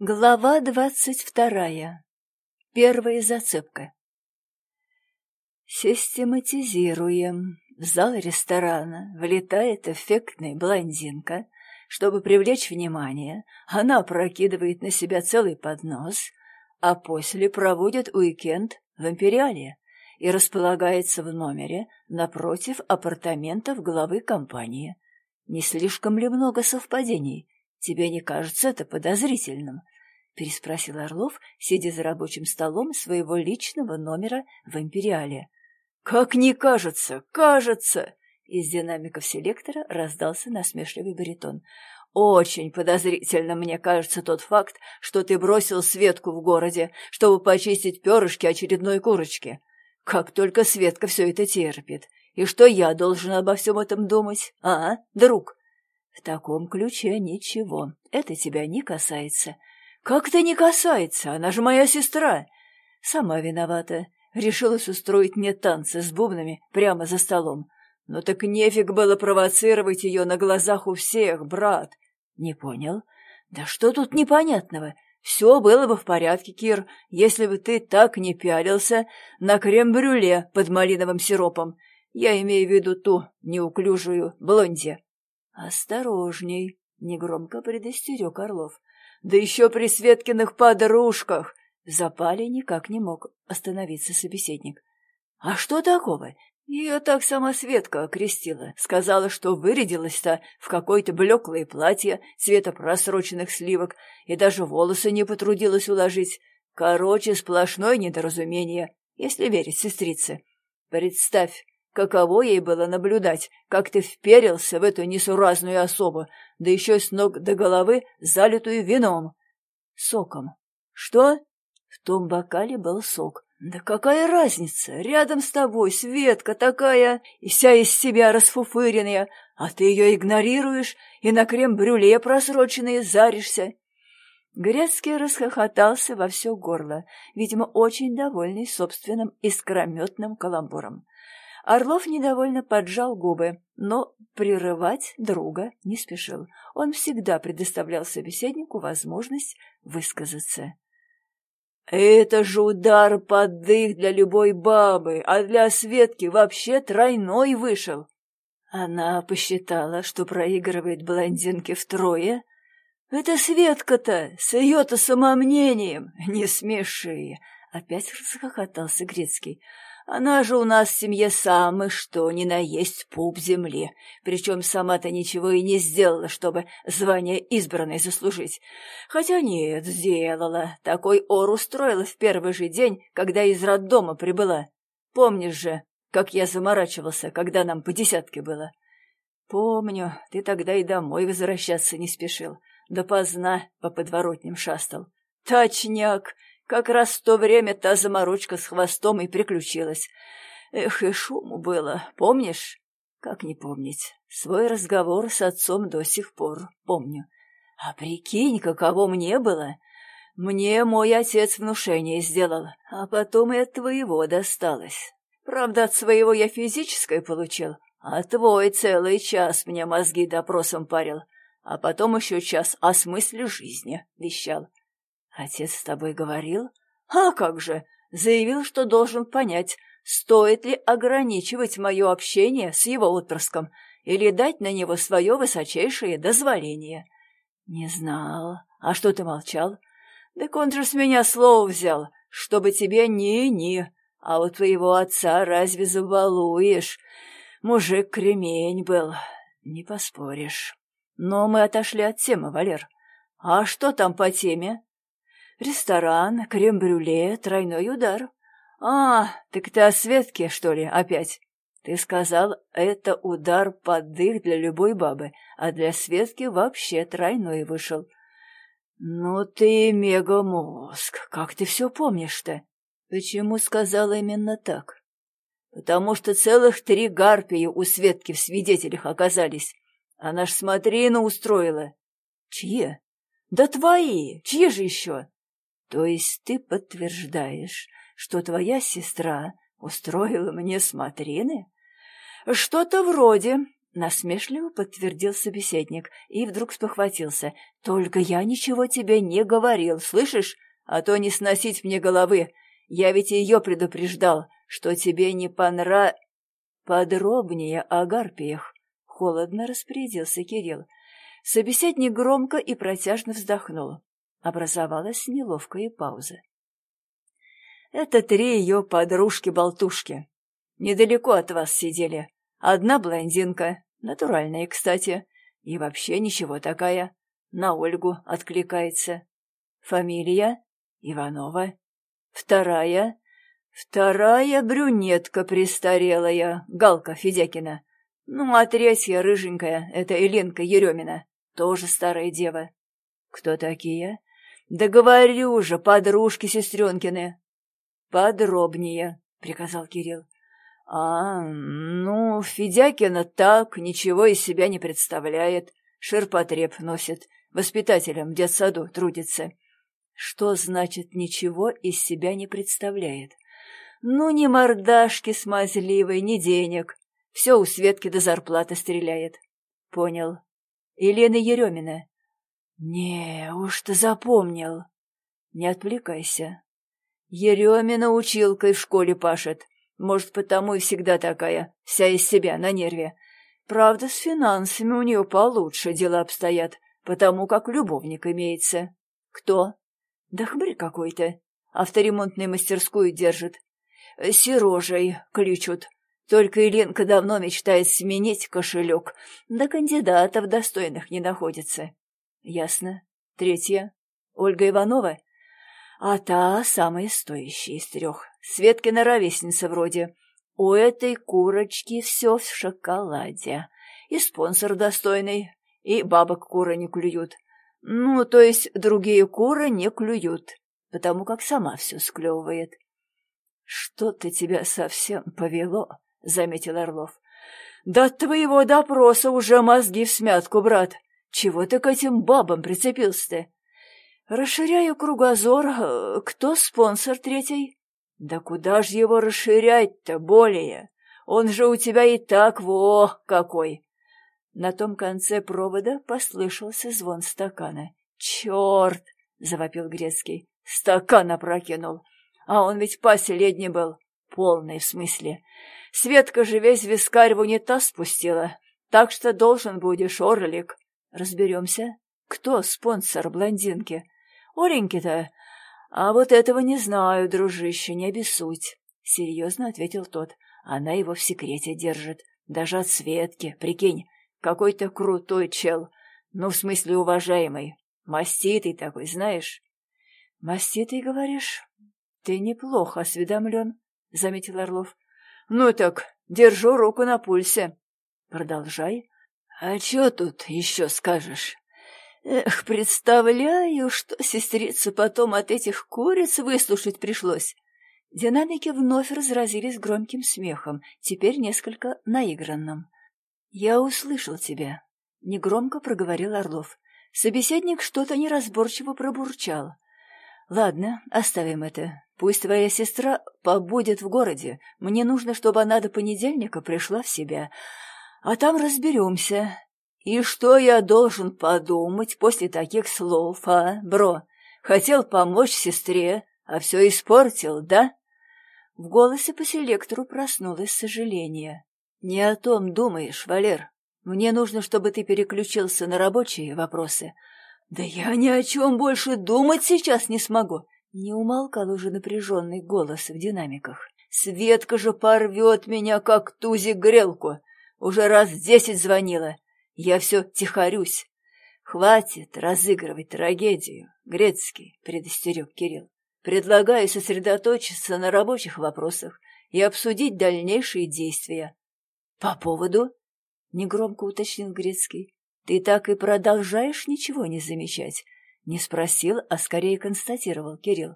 Глава двадцать вторая. Первая зацепка. Систематизируем. В зал ресторана влетает эффектная блондинка. Чтобы привлечь внимание, она прокидывает на себя целый поднос, а после проводит уикенд в Империале и располагается в номере напротив апартаментов главы компании. Не слишком ли много совпадений? «Тебе не кажется это подозрительным?» — переспросил Орлов, сидя за рабочим столом своего личного номера в «Империале». «Как не кажется! Кажется!» Из динамиков селектора раздался насмешливый баритон. «Очень подозрительно, мне кажется, тот факт, что ты бросил Светку в городе, чтобы почистить перышки очередной курочки. Как только Светка все это терпит. И что я должен обо всем этом думать, а, друг?» В таком ключе ничего. Это тебя не касается. Как это не касается? Она же моя сестра. Сама виновата. Решилась устроить мне танцы с бубнами прямо за столом. Но так нефиг было провоцировать ее на глазах у всех, брат. Не понял? Да что тут непонятного? Все было бы в порядке, Кир, если бы ты так не пялился на крем-брюле под малиновым сиропом. Я имею в виду ту неуклюжую блонди. «Осторожней!» — негромко предостерег Орлов. «Да еще при Светкиных подружках!» В запале никак не мог остановиться собеседник. «А что такого? Ее так сама Светка окрестила. Сказала, что вырядилась-то в какое-то блеклое платье цвета просроченных сливок и даже волосы не потрудилась уложить. Короче, сплошное недоразумение, если верить сестрице. Представь, Каково ей было наблюдать, как ты вперился в эту несуразную особу, да еще с ног до головы залитую вином. Соком. Что? В том бокале был сок. Да какая разница? Рядом с тобой Светка такая, и вся из себя расфуфыренная, а ты ее игнорируешь и на крем-брюле просроченные заришься. Грецкий расхохотался во все горло, видимо, очень довольный собственным искрометным каламбуром. Орлов недовольно поджал губы, но прерывать друга не спешил. Он всегда предоставлял собеседнику возможность высказаться. «Это же удар под дых для любой бабы, а для Светки вообще тройной вышел!» Она посчитала, что проигрывает блондинке втрое. «Это Светка-то, с ее-то самомнением! Не смеши!» Опять расхохотался Грецкий. Она же у нас в семье самый что ни на есть пуп земли, причем сама-то ничего и не сделала, чтобы звание избранной заслужить. Хотя нет, сделала. Такой ор устроила в первый же день, когда из роддома прибыла. Помнишь же, как я заморачивался, когда нам по десятке было? Помню, ты тогда и домой возвращаться не спешил. Допоздна по подворотням шастал. Точняк! Как раз в то время та заморочка с хвостом и приключилась. Эх, и шуму было, помнишь? Как не помнить? Свой разговор с отцом до сих пор помню. А прикинь, каково мне было. Мне мой отец внушение сделал, а потом и от твоего досталось. Правда, от своего я физическое получил, а твой целый час мне мозги допросом парил, а потом еще час о смысле жизни вещал. Отец с тобой говорил? А как же? Заявил, что должен понять, стоит ли ограничивать мое общение с его отпрыском или дать на него свое высочайшее дозволение. Не знал. А что ты молчал? Так он же с меня слово взял, чтобы тебе ни-ни. А у твоего отца разве забалуешь? Мужик кремень был, не поспоришь. Но мы отошли от темы, Валер. А что там по теме? Ресторан, крем-брюле, тройной удар. А, так ты о Светке, что ли, опять? Ты сказал, это удар под дых для любой бабы, а для Светки вообще тройной вышел. Ну ты мегамозг, как ты все помнишь-то? Почему сказал именно так? Потому что целых три гарпии у Светки в свидетелях оказались. Она ж смотрину устроила. Чьи? Да твои, чьи же еще? То есть ты подтверждаешь, что твоя сестра устроила мне смотрины? Что-то вроде. Насмешливо подтвердил собеседник и вдруг спохватился. «Только я ничего тебе не говорил, слышишь? А то не сносить мне головы. Я ведь ее предупреждал, что тебе не понра...» «Подробнее о гарпиях», — холодно распорядился Кирилл. Собеседник громко и протяжно вздохнул. Образовалась неловкая пауза. «Это три ее подружки-болтушки. Недалеко от вас сидели. Одна блондинка, натуральная, кстати, и вообще ничего такая. На Ольгу откликается. Фамилия Иванова. Вторая Вторая брюнетка престарелая, Галка Федякина. Ну, а третья рыженькая — это Еленка Еремина, тоже старая дева. Кто такие? Да говорю же, подружки сестренкины. Подробнее, — приказал Кирилл. А, ну, Федякина так, ничего из себя не представляет. Ширпотреб носит, воспитателем в детсаду трудится. Что значит «ничего из себя не представляет»? Ну, ни мордашки смазливой, ни денег. Все у Светки до зарплаты стреляет. Понял. Елена Еремина. Не, уж ты запомнил. Не отвлекайся. Еремина училкой в школе пашет. Может, потому и всегда такая, вся из себя, на нерве. Правда, с финансами у нее получше дела обстоят, потому как любовник имеется. Кто? Да хмырь какой-то. Авторемонтную мастерскую держит. Серожей кличут. Только Еленка давно мечтает сменить кошелек, да кандидатов достойных не находится. Ясно. Третья. Ольга Иванова? А та самая стоящая из трех. Светкина ровесница вроде. У этой курочки все в шоколаде. И спонсор достойный, и бабок куры не клюют. Ну, то есть другие куры не клюют, потому как сама все склевывает. — Что-то тебя совсем повело, — заметил Орлов. — Да от твоего допроса уже мозги в смятку, брат. Чего ты к этим бабам прицепился-то? Расширяю кругозор. Э, кто спонсор третий? Да куда ж его расширять-то более? Он же у тебя и так во какой! На том конце провода послышался звон стакана. «Черт!» — завопил Грецкий. «Стакан опрокинул! А он ведь последний был. Полный, в смысле. Светка же весь вискарь в унитаз спустила. Так что должен будешь, Орлик. Разберемся. Кто спонсор блондинки? Оленьки-то? А вот этого не знаю, дружище, не обессудь. Серьезно ответил тот. Она его в секрете держит. Даже от Светки, прикинь. Какой-то крутой чел. Ну, в смысле, уважаемый. Маститый такой, знаешь? Маститый, говоришь? «Ты неплохо осведомлен», — заметил Орлов. «Ну так, держу руку на пульсе». «Продолжай». «А что тут еще скажешь?» «Эх, представляю, что сестрица потом от этих куриц выслушать пришлось». Динамики вновь разразились громким смехом, теперь несколько наигранным. «Я услышал тебя», — негромко проговорил Орлов. Собеседник что-то неразборчиво пробурчал. «Ладно, оставим это. Пусть твоя сестра побудет в городе. Мне нужно, чтобы она до понедельника пришла в себя. А там разберемся. И что я должен подумать после таких слов, а, бро? Хотел помочь сестре, а все испортил, да?» В голосе по селектору проснулось сожаление. «Не о том думаешь, Валер. Мне нужно, чтобы ты переключился на рабочие вопросы, «Да я ни о чем больше думать сейчас не смогу!» Не умолкал уже напряженный голос в динамиках. «Светка же порвет меня, как тузик грелку! Уже раз десять звонила. Я все тихорюсь. Хватит разыгрывать трагедию, Грецкий, — предостерег Кирилл. Предлагаю сосредоточиться на рабочих вопросах и обсудить дальнейшие действия. — По поводу? — негромко уточнил Грецкий. Ты так и продолжаешь ничего не замечать? Не спросил, а скорее констатировал Кирилл.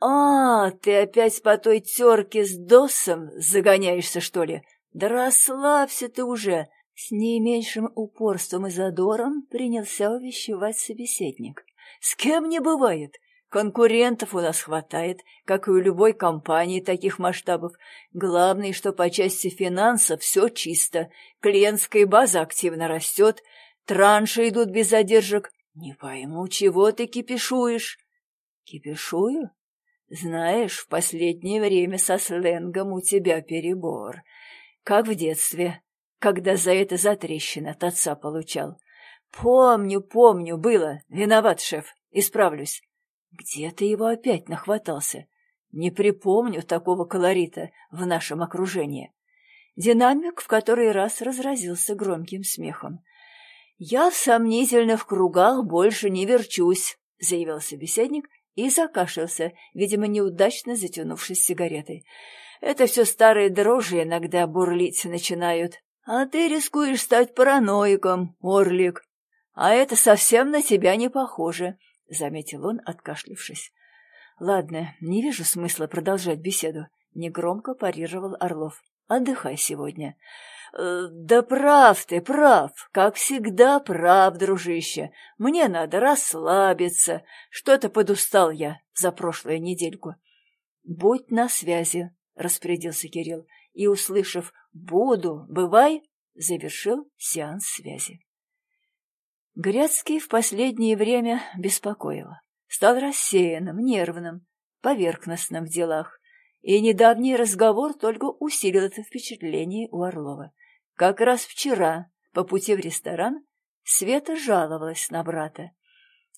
А, ты опять по той терке с Досом загоняешься, что ли? Да расслабься ты уже. С не меньшим упорством и задором принялся увещевать собеседник. С кем не бывает. Конкурентов у нас хватает, как и у любой компании таких масштабов. Главное, что по части финансов все чисто. Клиентская база активно растет, транши идут без задержек. Не пойму, чего ты кипишуешь? Кипишую? Знаешь, в последнее время со сленгом у тебя перебор. Как в детстве, когда за это затрещина от отца получал. Помню, помню, было. Виноват, шеф. Исправлюсь. Где ты его опять нахватался? Не припомню такого колорита в нашем окружении. Динамик в который раз разразился громким смехом. «Я в сомнительных кругах больше не верчусь», — заявил собеседник и закашлялся, видимо, неудачно затянувшись сигаретой. «Это все старые дрожжи иногда бурлить начинают. А ты рискуешь стать параноиком, Орлик. А это совсем на тебя не похоже», — заметил он, откашлившись. «Ладно, не вижу смысла продолжать беседу», — негромко парировал Орлов. «Отдыхай сегодня». «Э, «Да прав ты, прав, как всегда прав, дружище. Мне надо расслабиться. Что-то подустал я за прошлую недельку». «Будь на связи», — распорядился Кирилл, и, услышав «буду, бывай», завершил сеанс связи. Гряцкий в последнее время беспокоил. Стал рассеянным, нервным, поверхностным в делах, и недавний разговор только усилил это впечатление у Орлова. Как раз вчера, по пути в ресторан, Света жаловалась на брата.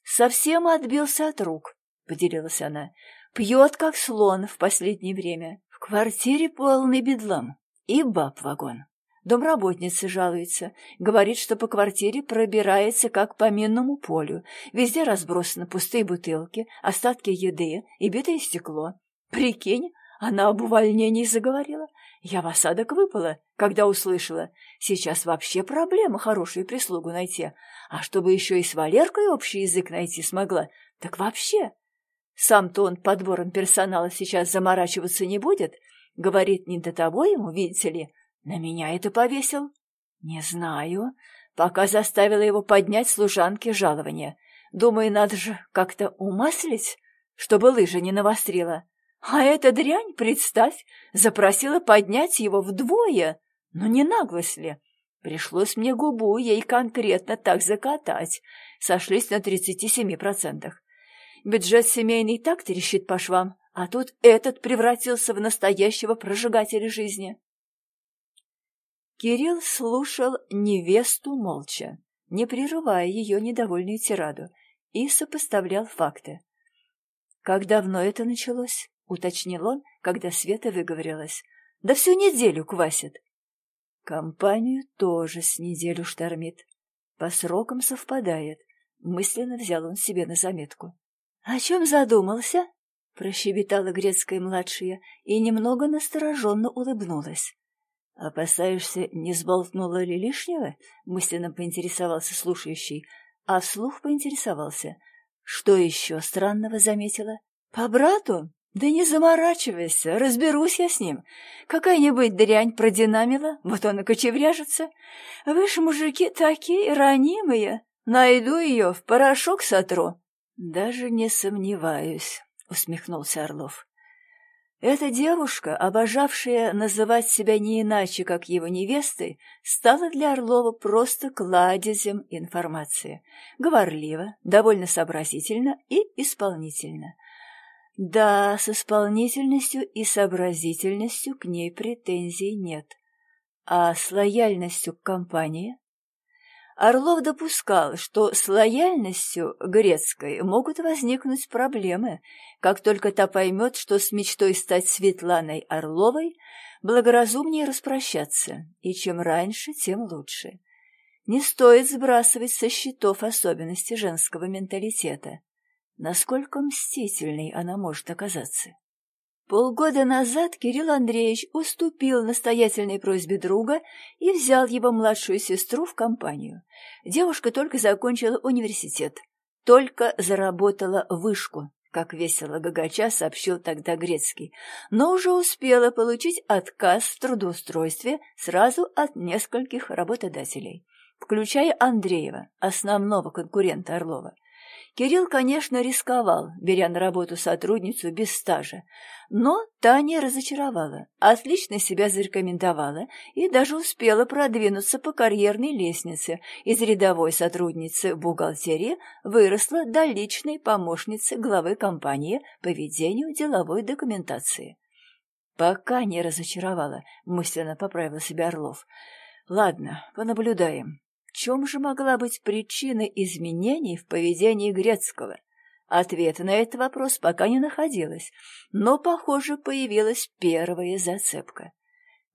«Совсем отбился от рук», — поделилась она. «Пьет, как слон в последнее время. Квартире полный бедлам и баб вагон». Домработница жалуется, говорит, что по квартире пробирается, как по минному полю. Везде разбросаны пустые бутылки, остатки еды и битое стекло. Прикинь, она об увольнении заговорила. Я в осадок выпала, когда услышала. Сейчас вообще проблема хорошую прислугу найти. А чтобы еще и с Валеркой общий язык найти смогла, так вообще. Сам-то он подбором персонала сейчас заморачиваться не будет. Говорит, не до того ему, видите ли, на меня это повесил? Не знаю. Пока заставила его поднять служанке жалование. Думаю, надо же как-то умаслить, чтобы лыжа не навострила. А эта дрянь, представь, запросила поднять его вдвое. Ну не наглость ли? Пришлось мне губу ей конкретно так закатать. Сошлись на 37%. Бюджет семейный так трещит по швам, а тут этот превратился в настоящего прожигателя жизни. Кирилл слушал невесту молча, не прерывая ее недовольную тираду, и сопоставлял факты. «Как давно это началось?» — уточнил он, когда Света выговорилась. «Да всю неделю квасит». «Компанию тоже с неделю штормит. По срокам совпадает», — мысленно взял он себе на заметку. «О чем задумался?» — прощебетала Грецкая-младшая и немного настороженно улыбнулась. «Опасаешься, не сболтнула ли лишнего?» — мысленно поинтересовался слушающий, а вслух поинтересовался. «Что еще странного заметила?» «По брату? Да не заморачивайся, разберусь я с ним. Какая-нибудь дрянь продинамила, вот он и кочевряжется. Вы ж, мужики, такие ранимые. Найду ее, в порошок сотру». «Даже не сомневаюсь», — усмехнулся Орлов. Эта девушка, обожавшая называть себя не иначе, как его невестой, стала для Орлова просто кладезем информации. Говорливо, довольно сообразительно и исполнительно. Да, с исполнительностью и сообразительностью к ней претензий нет. А с лояльностью к компании Орлов допускал, что с лояльностью грецкой могут возникнуть проблемы, как только та поймет, что с мечтой стать Светланой Орловой благоразумнее распрощаться, и чем раньше, тем лучше. Не стоит сбрасывать со счетов особенности женского менталитета. Насколько мстительной она может оказаться. Полгода назад Кирилл Андреевич уступил настоятельной просьбе друга и взял его младшую сестру в компанию. Девушка только закончила университет, только заработала вышку, как весело гагача сообщил тогда Грецкий, но уже успела получить отказ в трудоустройстве сразу от нескольких работодателей, включая Андреева, основного конкурента Орлова. Кирилл, конечно, рисковал, беря на работу сотрудницу без стажа, но та не разочаровала, отлично себя зарекомендовала и даже успела продвинуться по карьерной лестнице. Из рядовой сотрудницы бухгалтерии выросла до личной помощницы главы компании по ведению деловой документации. «Пока не разочаровала», — мысленно поправил себя Орлов. «Ладно, понаблюдаем. Чем же могла быть причина изменений в поведении Грецкого?» Ответа на этот вопрос пока не находилось, но, похоже, появилась первая зацепка.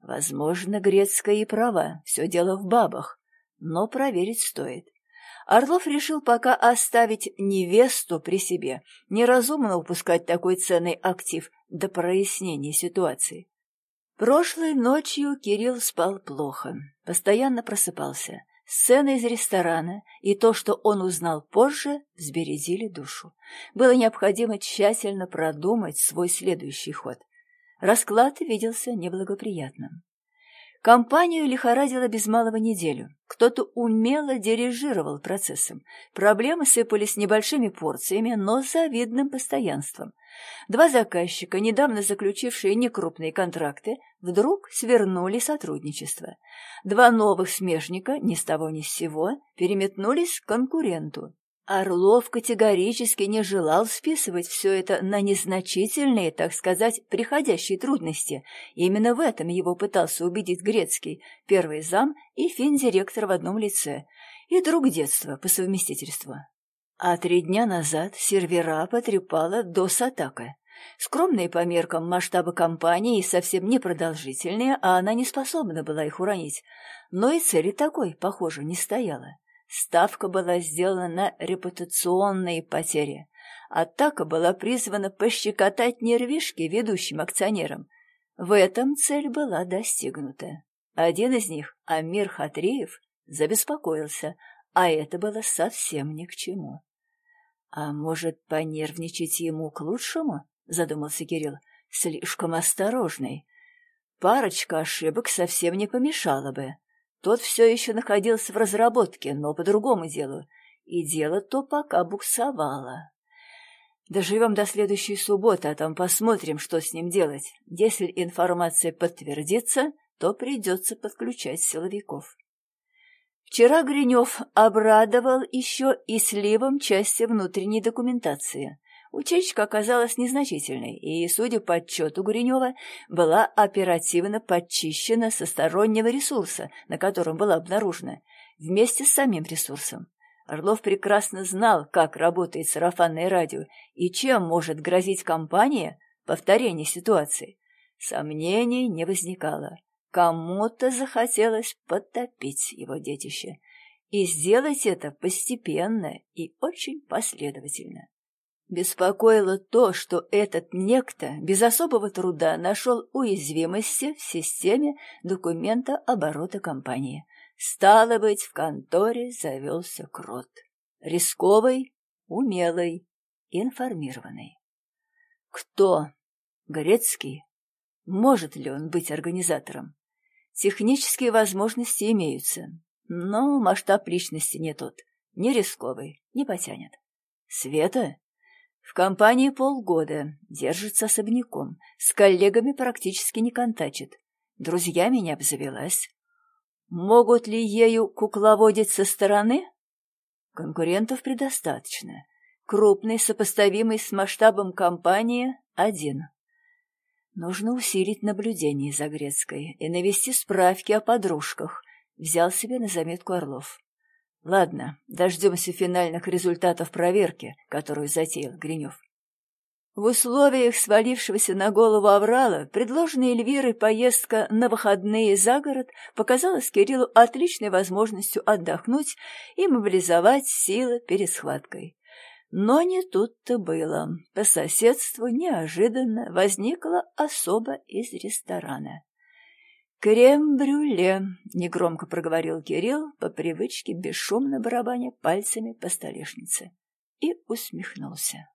Возможно, Грецкая и права, все дело в бабах, но проверить стоит. Орлов решил пока оставить невесту при себе, неразумно упускать такой ценный актив до прояснения ситуации. Прошлой ночью Кирилл спал плохо, постоянно просыпался. Сцена из ресторана и то, что он узнал позже, взбередили душу. Было необходимо тщательно продумать свой следующий ход. Расклад виделся неблагоприятным. Компанию лихорадило без малого неделю. Кто-то умело дирижировал процессом. Проблемы сыпались небольшими порциями, но с завидным постоянством. Два заказчика, недавно заключившие некрупные контракты, вдруг свернули сотрудничество. Два новых смежника ни с того ни с сего переметнулись к конкуренту. Орлов категорически не желал списывать все это на незначительные, так сказать, приходящие трудности. Именно в этом его пытался убедить Грецкий, первый зам и финдиректор в одном лице, и друг детства по совместительству. А три дня назад сервера потрепала DOS-атака. Скромные по меркам масштаба компании и совсем непродолжительные, а она не способна была их уронить. Но и цели такой, похоже, не стояла. Ставка была сделана на репутационные потери. Атака была призвана пощекотать нервишки ведущим акционерам. В этом цель была достигнута. Один из них, Амир Хатриев, забеспокоился, а это было совсем ни к чему. «А может, понервничать ему к лучшему?» — задумался Кирилл. «Слишком осторожный. Парочка ошибок совсем не помешала бы. Тот все еще находился в разработке, но по другому делу, и дело то пока буксовало. Доживем до следующей субботы, а там посмотрим, что с ним делать. Если информация подтвердится, то придется подключать силовиков». Вчера Гринев обрадовал еще и сливом части внутренней документации. Утечка оказалась незначительной, и, судя по отчету Гринева, была оперативно подчищена со стороннего ресурса, на котором была обнаружена, вместе с самим ресурсом. Орлов прекрасно знал, как работает сарафанное радио и чем может грозить компания повторение ситуации. Сомнений не возникало. Кому-то захотелось потопить его детище, и сделать это постепенно и очень последовательно. Беспокоило то, что этот некто без особого труда нашел уязвимости в системе документа оборота компании. Стало быть, в конторе завелся крот. Рисковый, умелый, информированный. Кто? Горецкий? Может ли он быть организатором? Технические возможности имеются, но масштаб личности не тот. Не рисковый, не потянет. Света? В компании полгода, держится особняком, с коллегами практически не контачит. Друзьями не обзавелась. Могут ли ею кукловодить со стороны? Конкурентов предостаточно. Крупный, сопоставимый с масштабом компании, один. Нужно усилить наблюдение за Грецкой и навести справки о подружках, взял себе на заметку Орлов. Ладно, дождемся финальных результатов проверки, которую затеял Гринев. В условиях свалившегося на голову аврала предложенная Эльвирой поездка на выходные за город показалась Кириллу отличной возможностью отдохнуть и мобилизовать силы перед схваткой. Но не тут-то было. По соседству неожиданно возникла особа из ресторана. «Крем-брюле», — негромко проговорил Кирилл, по привычке бесшумно барабаня пальцами по столешнице, и усмехнулся.